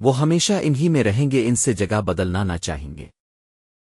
وہ ہمیشہ انہی میں رہیں گے ان سے جگہ بدلنا نہ چاہیں گے۔